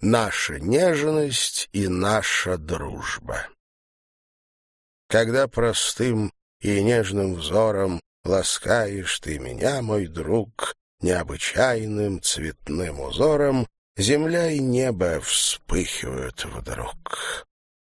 наша нежность и наша дружба. Когда простым и нежным взором ласкаешь ты меня, мой друг, необычайным цветным узором, земля и небо вспыхивают вдруг.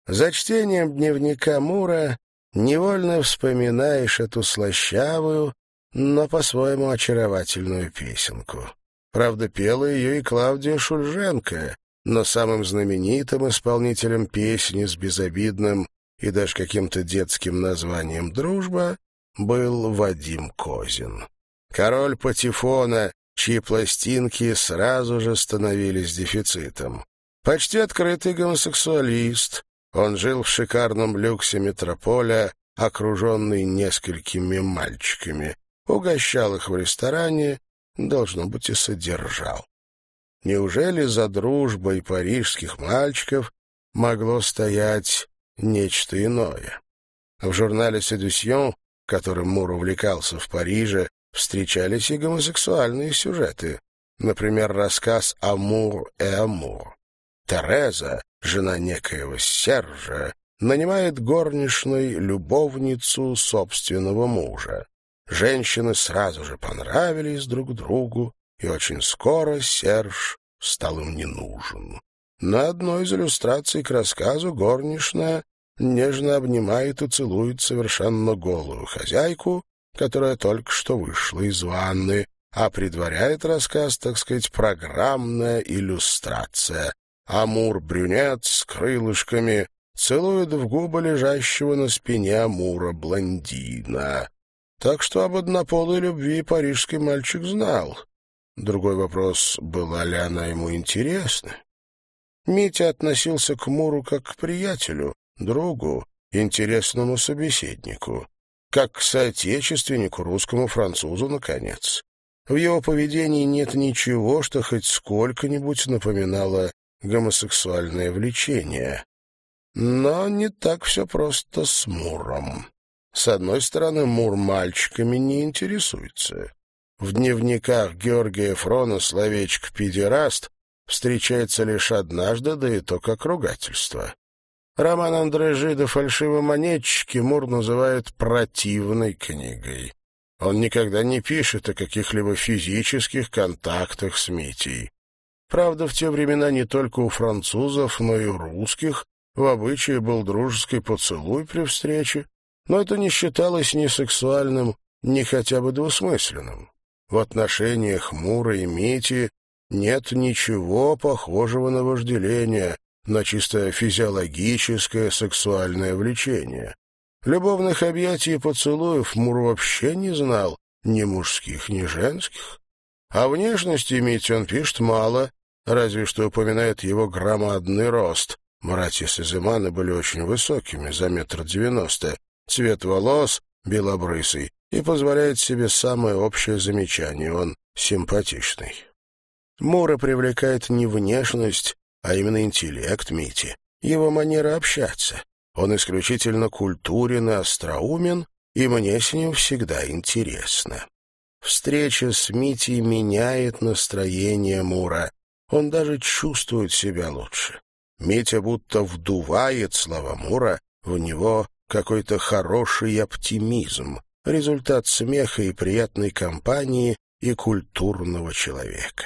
За чтением дневника Мура невольно вспоминаешь эту слащавую, но по-своему очаровательную песенку. Правда, пела ее и Клавдия Шульженко, но самым знаменитым исполнителем песни с безобидным и даже каким-то детским названием «Дружба» был Вадим Козин. Король Патефона, чьи пластинки сразу же становились дефицитом. Почти открытый гомосексуалист, он жил в шикарном люксе метрополя, окруженный несколькими мальчиками, угощал их в ресторане, должно быть, и содержал. Неужели за дружбой парижских мальчиков могло стоять нечто иное? В журнале «Седюсьон», которым Мур увлекался в Париже, встречались и гомосексуальные сюжеты. Например, рассказ «Амур и Амур». Тереза, жена некоего Сержа, нанимает горничной любовницу собственного мужа. Женщины сразу же понравились друг другу, и очень скоро Серж стал им не нужен. На одной из иллюстраций к рассказу горничная нежно обнимает и целует совершенно голую хозяйку, которая только что вышла из ванны, а предваряет рассказ, так сказать, программная иллюстрация. Амур-брюнет с крылышками целует в губы лежащего на спине Амура блондина. Так что об однополой любви парижский мальчик знал. Другой вопрос, была ли она ему интересна. Митя относился к Муру как к приятелю, другу, интересному собеседнику, как к соотечественнику, русскому французу, наконец. В его поведении нет ничего, что хоть сколько-нибудь напоминало гомосексуальное влечение. Но не так все просто с Муром. С одной стороны, Мур мальчиками не интересуется. В дневниках Георгия Фрона словечко «педераст» встречается лишь однажды, да и то как ругательство. Роман Андре Жида «Фальшивомонетчики» Мур называет «противной книгой». Он никогда не пишет о каких-либо физических контактах с Митей. Правда, в те времена не только у французов, но и у русских в обычае был дружеский поцелуй при встрече, но это не считалось ни сексуальным, ни хотя бы двусмысленным. В отношениях Мура и Мити нет ничего похожего на вожделение, на чисто физиологическое сексуальное влечение. Любовных объятий и поцелуев Мур вообще не знал, ни мужских, ни женских. О внешности Мити он пишет мало, разве что упоминает его громадный рост. Братья Сазыманы были очень высокими, за метр девяносто, цвет волос белобрысый, и позволяет себе самое общее замечание. Он симпатичный. Мура привлекает не внешность, а именно интеллект Мити, его манера общаться. Он исключительно культурен и остроумен, и мне с ним всегда интересно. Встреча с Мити меняет настроение Мура. Он даже чувствует себя лучше. Митя будто вдувает слова Мура, в него какой-то хороший оптимизм, результат смеха и приятной компании и культурного человека.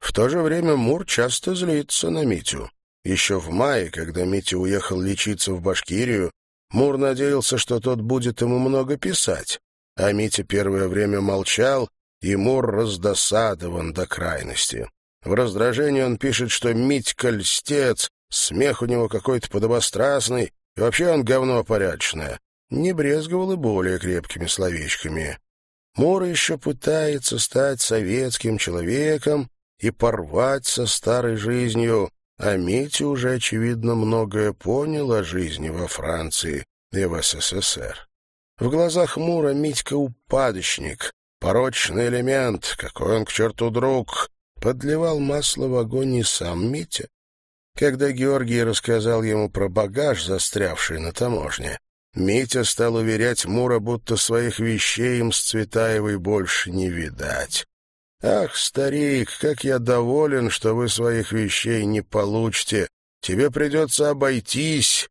В то же время Мур часто злится на Митю. Еще в мае, когда Митя уехал лечиться в Башкирию, Мур надеялся, что тот будет ему много писать, а Митя первое время молчал, и Мур раздосадован до крайности. В раздражении он пишет, что Митька льстец, смех у него какой-то подобострастный, и вообще он говно порядочное. Не брезговал и более крепкими словечками. Мур еще пытается стать советским человеком и порвать со старой жизнью, а Митя уже, очевидно, многое понял о жизни во Франции и в СССР. В глазах Мура Митька упадочник, порочный элемент, какой он к черту друг, подливал масло в огонь и сам Митя. Когда Георгий рассказал ему про багаж, застрявший на таможне, Митя стал уверять Мура, будто своих вещей им с Цветаевой больше не видать. «Ах, старик, как я доволен, что вы своих вещей не получите. Тебе придется обойтись».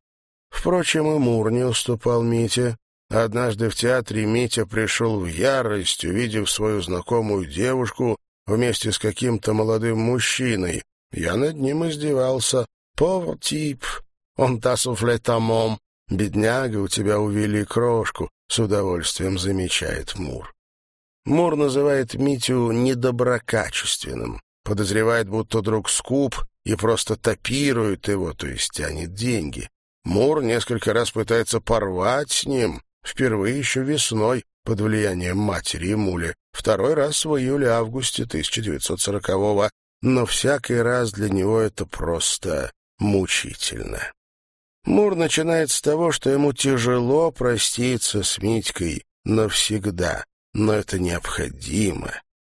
Впрочем, и Мур не уступал Мите. Однажды в театре Митя пришел в ярость, увидев свою знакомую девушку вместе с каким-то молодым мужчиной. Я над ним издевался. «Повар тип, он тасуфлетамом. Бедняга, у тебя увели крошку», — с удовольствием замечает Мур. Мур называет Митю недоброкачественным, подозревает, будто друг скуп и просто топирует его, то есть тянет деньги. Мур несколько раз пытается порвать с ним, впервые еще весной, под влиянием матери и мули, второй раз в июле-августе 1940-го, но всякий раз для него это просто мучительно. Мур начинает с того, что ему тяжело проститься с Митькой навсегда, но это необходимо.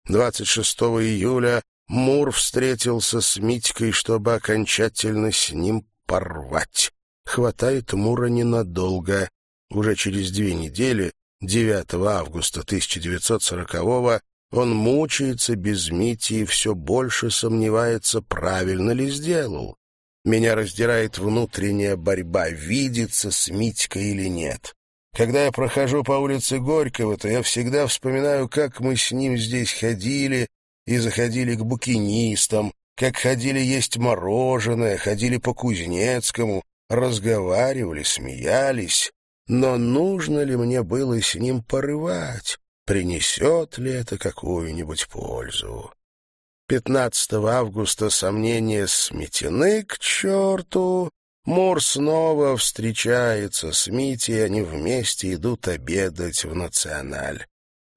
26 июля Мур встретился с Митькой, чтобы окончательно с ним порвать. Хватает Мура ненадолго. Уже через две недели, 9 августа 1940-го, он мучается без Мити и все больше сомневается, правильно ли сделал. Меня раздирает внутренняя борьба, видится с Митькой или нет. Когда я прохожу по улице Горького, то я всегда вспоминаю, как мы с ним здесь ходили и заходили к букинистам, как ходили есть мороженое, ходили по Кузнецкому, разговаривали, смеялись. Но нужно ли мне было с ним порывать? Принесет ли это какую-нибудь пользу? 15 августа сомнения сметены к черту, Мур снова встречается с Мити, и они вместе идут обедать в «Националь».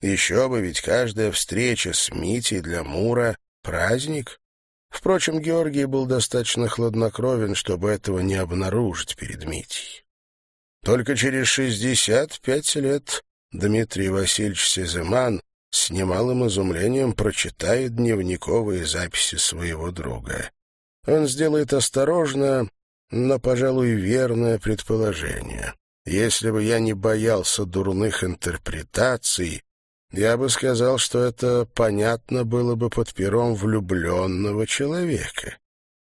Еще бы, ведь каждая встреча с Митей для Мура — праздник. Впрочем, Георгий был достаточно хладнокровен, чтобы этого не обнаружить перед Митей. Только через шестьдесят пять лет Дмитрий Васильевич Сеземан с немалым изумлением прочитает дневниковые записи своего друга. Он сделает осторожно, но, пожалуй, верное предположение. Если бы я не боялся дурных интерпретаций, я бы сказал, что это понятно было бы под пером влюбленного человека.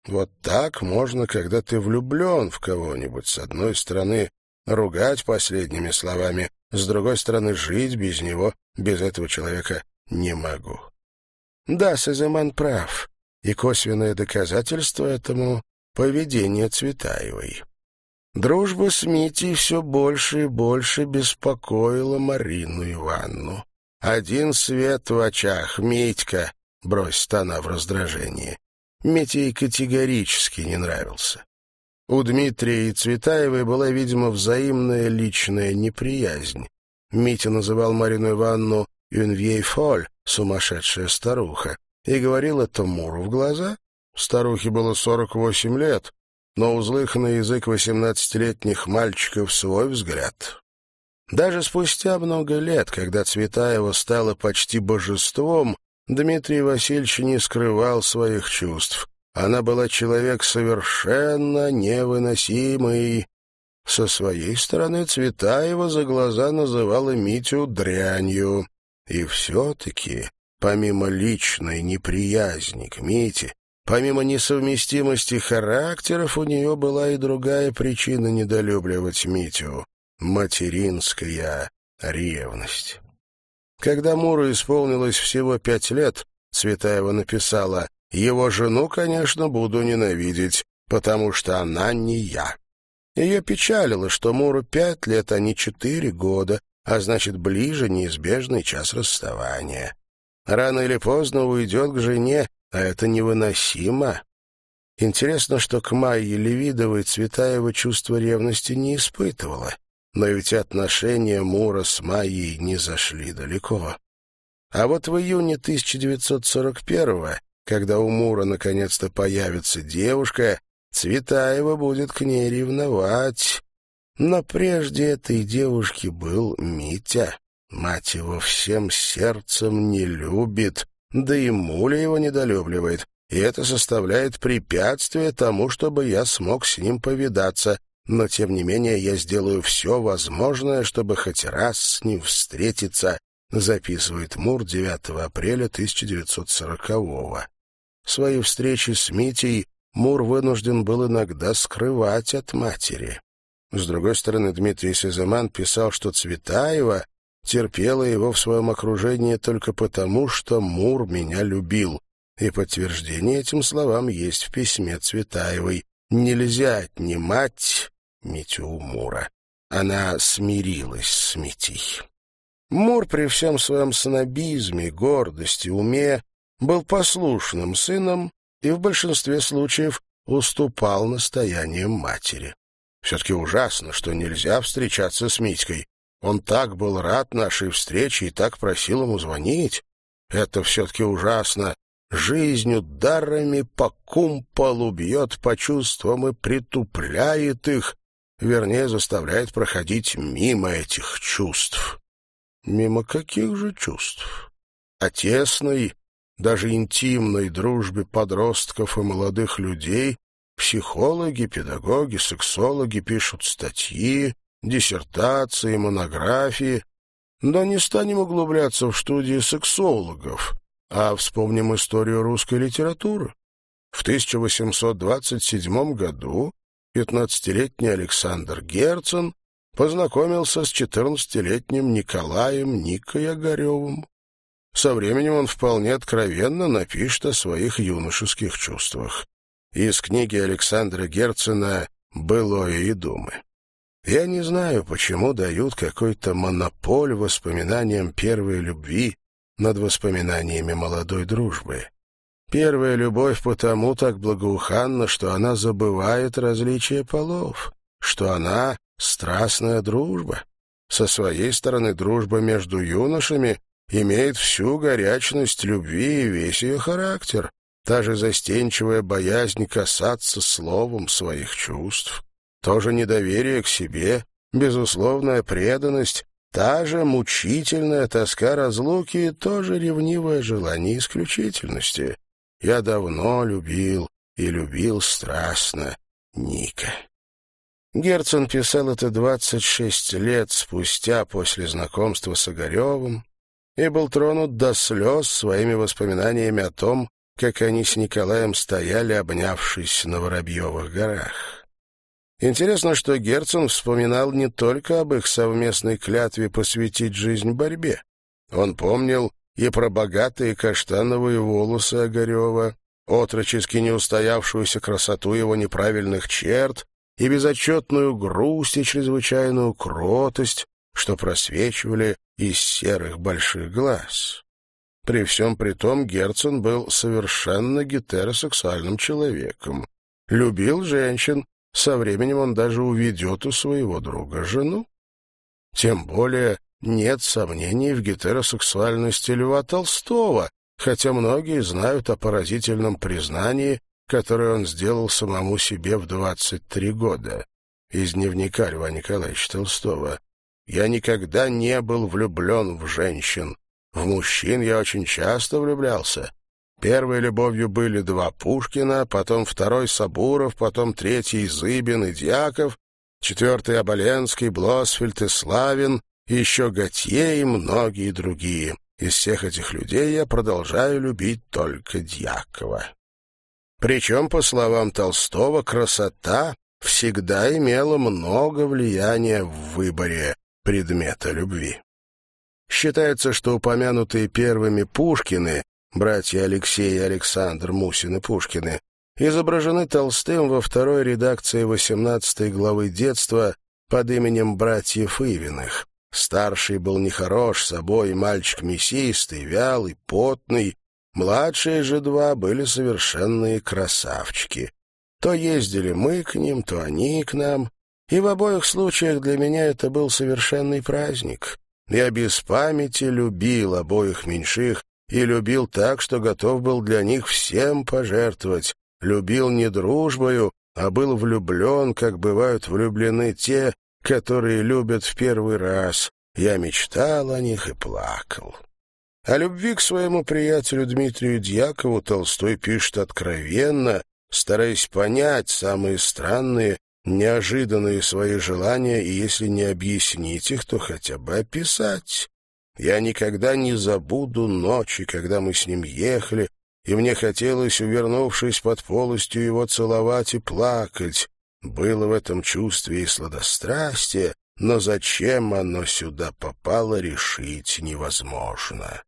Вот так можно, когда ты влюблен в кого-нибудь, с одной стороны, ругать последними словами, с другой стороны, жить без него, без этого человека не могу. Да, Саземан прав, и косвенное доказательство этому поведение Цветаевой. Дружба с Митей все больше и больше беспокоила Марину Ивановну. Один свет в очах, Митька, бросит она в раздражении. Митя ей категорически не нравился. У Дмитрия и Цветаевой была, видимо, взаимная личная неприязнь. Митя называл Марину Ивановну «Юнвей Фоль», сумасшедшая старуха, и говорил это Муру в глаза, Старухе было сорок восемь лет, но у злых на язык восемнадцатилетних мальчиков свой взгляд. Даже спустя много лет, когда Цветаева стала почти божеством, Дмитрий Васильевич не скрывал своих чувств. Она была человек совершенно невыносимый. Со своей стороны Цветаева за глаза называла Митю дрянью. И все-таки, помимо личной неприязни к Мите, Помимо несовместимости характеров, у нее была и другая причина недолюбливать Митю — материнская ревность. Когда Муру исполнилось всего пять лет, Цветаева написала «Его жену, конечно, буду ненавидеть, потому что она не я». Ее печалило, что Муру пять лет, а не четыре года, а значит, ближе неизбежный час расставания. Рано или поздно уйдет к жене, а это невыносимо. Интересно, что к Майе Левидовой Цветаева чувство ревности не испытывала, но ведь отношения Мура с Майей не зашли далеко. А вот в июне 1941-го, когда у Мура наконец-то появится девушка, Цветаева будет к ней ревновать. Но прежде этой девушки был Митя. Мать его всем сердцем не любит, да и Муля его недолюбливает, и это составляет препятствие тому, чтобы я смог с ним повидаться, но, тем не менее, я сделаю все возможное, чтобы хоть раз с ним встретиться записывает Мур 9 апреля 1940-го. Свои встречи с Митей Мур вынужден был иногда скрывать от матери. С другой стороны, Дмитрий Сеземан писал, что Цветаева терпела его в своем окружении только потому, что Мур меня любил, и подтверждение этим словам есть в письме Цветаевой. Нельзя отнимать Митю у Мура. Она смирилась с Митей. Мур при всем своем снобизме, гордости, уме был послушным сыном и в большинстве случаев уступал настояниям матери. Все-таки ужасно, что нельзя встречаться с Митькой. Он так был рад нашей встрече и так просил ему звонить. Это все-таки ужасно. Жизнь ударами по кумполу бьет по чувствам и притупляет их, вернее, заставляет проходить мимо этих чувств. Мимо каких же чувств? О тесной, даже интимной дружбе подростков и молодых людей психологи, педагоги, сексологи пишут статьи, диссертации, монографии. Да не станем углубляться в студии сексологов, а вспомним историю русской литературы. В 1827 году 15-летний Александр Герцен познакомился с 14-летним Николаем Никой Огаревым. Со временем он вполне откровенно напишет о своих юношеских чувствах. Из книги Александра Герцена «Былое и думы». Я не знаю, почему дают какой-то монополь воспоминаниям первой любви над воспоминаниями молодой дружбы. Первая любовь потому так благоуханна, что она забывает различия полов, что она — страстная дружба. Со своей стороны дружба между юношами имеет всю горячность любви и весь ее характер, та же застенчивая боязнь касаться словом своих чувств, то же недоверие к себе, безусловная преданность, Та же мучительная тоска разлуки и тоже ревнивое желание исключительности. Я давно любил и любил страстно Ника. Герцен писал это двадцать шесть лет спустя после знакомства с Огаревым и был тронут до слез своими воспоминаниями о том, как они с Николаем стояли, обнявшись на Воробьевых горах. Интересно, что Герцен вспоминал не только об их совместной клятве посвятить жизнь борьбе. Он помнил и про богатые каштановые волосы Огарева, отрочески неустоявшуюся красоту его неправильных черт и безотчетную грусть и чрезвычайную кротость, что просвечивали из серых больших глаз. При всем при том Герцен был совершенно гетеросексуальным человеком. Любил женщин со временем он даже уведет у своего друга жену. Тем более нет сомнений в гетеросексуальности Льва Толстого, хотя многие знают о поразительном признании, которое он сделал самому себе в 23 года. Из дневника Льва Николаевича Толстого. «Я никогда не был влюблен в женщин. В мужчин я очень часто влюблялся. Первой любовью были два Пушкина, потом второй Сабуров, потом третий Зыбин и Дьяков, четвертый Оболенский, Блосфельд и Славин, и еще Готье и многие другие. Из всех этих людей я продолжаю любить только Дьякова. Причем, по словам Толстого, красота всегда имела много влияния в выборе предмета любви. Считается, что упомянутые первыми Пушкины братья Алексей и Александр Мусины-Пушкины, изображены Толстым во второй редакции 18 главы детства под именем братьев Ивиных. Старший был нехорош собой, мальчик мясистый, вялый, потный. Младшие же два были совершенные красавчики. То ездили мы к ним, то они к нам. И в обоих случаях для меня это был совершенный праздник. Я без памяти любил обоих меньших, и любил так, что готов был для них всем пожертвовать. Любил не дружбою, а был влюблен, как бывают влюблены те, которые любят в первый раз. Я мечтал о них и плакал. О любви к своему приятелю Дмитрию Дьякову Толстой пишет откровенно, стараясь понять самые странные, неожиданные свои желания и, если не объяснить их, то хотя бы описать. Я никогда не забуду ночи, когда мы с ним ехали, и мне хотелось, увернувшись под полостью, его целовать и плакать. Было в этом чувстве и сладострастие, но зачем оно сюда попало, решить невозможно.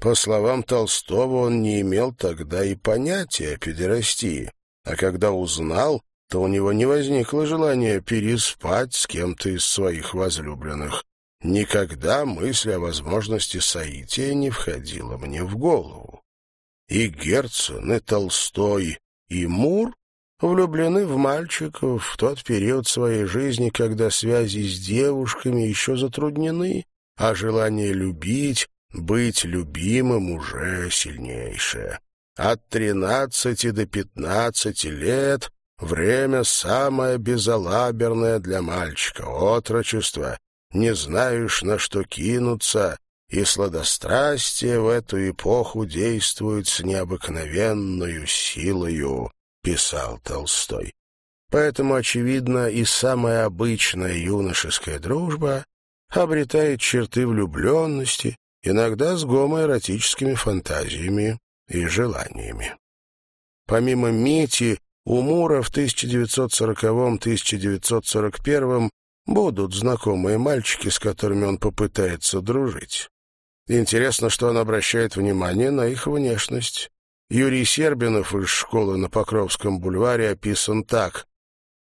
По словам Толстого, он не имел тогда и понятия о педерастии, а когда узнал, то у него не возникло желания переспать с кем-то из своих возлюбленных. Никогда мысль о возможности соития не входила мне в голову. И Герцен, и Толстой, и Мур влюблены в мальчиков в тот период своей жизни, когда связи с девушками еще затруднены, а желание любить, быть любимым уже сильнейшее. От тринадцати до пятнадцати лет — время самое безалаберное для мальчика, отрочество, не знаешь, на что кинуться, и сладострастие в эту эпоху действует с необыкновенной силою, писал Толстой. Поэтому, очевидно, и самая обычная юношеская дружба обретает черты влюбленности, иногда с гомоэротическими фантазиями и желаниями. Помимо Мити, у Мура в 1940-1941 Будут знакомые мальчики, с которыми он попытается дружить. Интересно, что он обращает внимание на их внешность. Юрий Сербинов из школы на Покровском бульваре описан так.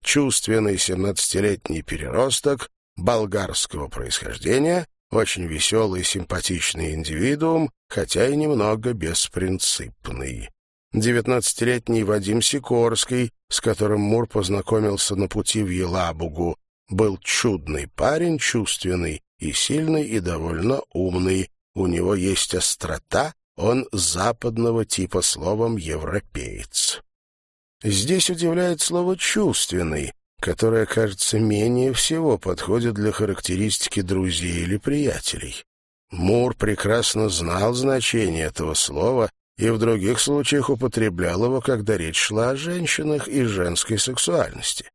Чувственный семнадцатилетний переросток, болгарского происхождения, очень веселый и симпатичный индивидуум, хотя и немного беспринципный. Девятнадцатилетний Вадим Сикорский, с которым Мур познакомился на пути в Елабугу, был чудный парень, чувственный и сильный, и довольно умный. У него есть острота, он западного типа словом «европеец». Здесь удивляет слово «чувственный», которое, кажется, менее всего подходит для характеристики друзей или приятелей. Мур прекрасно знал значение этого слова и в других случаях употреблял его, когда речь шла о женщинах и женской сексуальности.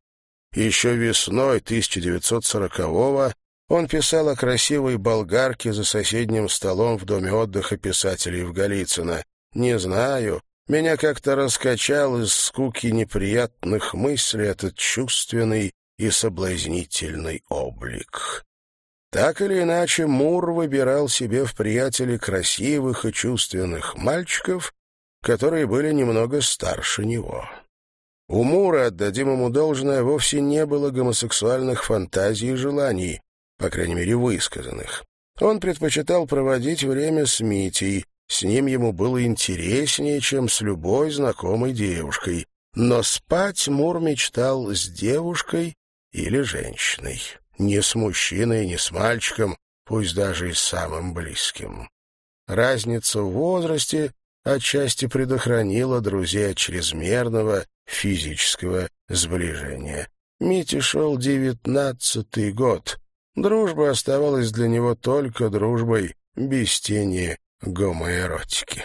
Еще весной 1940-го он писал о красивой болгарке за соседним столом в доме отдыха писателей в Голицыно. «Не знаю, меня как-то раскачал из скуки неприятных мыслей этот чувственный и соблазнительный облик». Так или иначе, Мур выбирал себе в приятели красивых и чувственных мальчиков, которые были немного старше него. У Мура, отдадим ему должное, вовсе не было гомосексуальных фантазий и желаний, по крайней мере, высказанных. Он предпочитал проводить время с Митей, с ним ему было интереснее, чем с любой знакомой девушкой. Но спать Мур мечтал с девушкой или женщиной. Не с мужчиной, не с мальчиком, пусть даже и с самым близким. Разница в возрасте отчасти предохранила друзей от чрезмерного физического сближения. Мите шел девятнадцатый год. Дружба оставалась для него только дружбой без тени гомоэротики.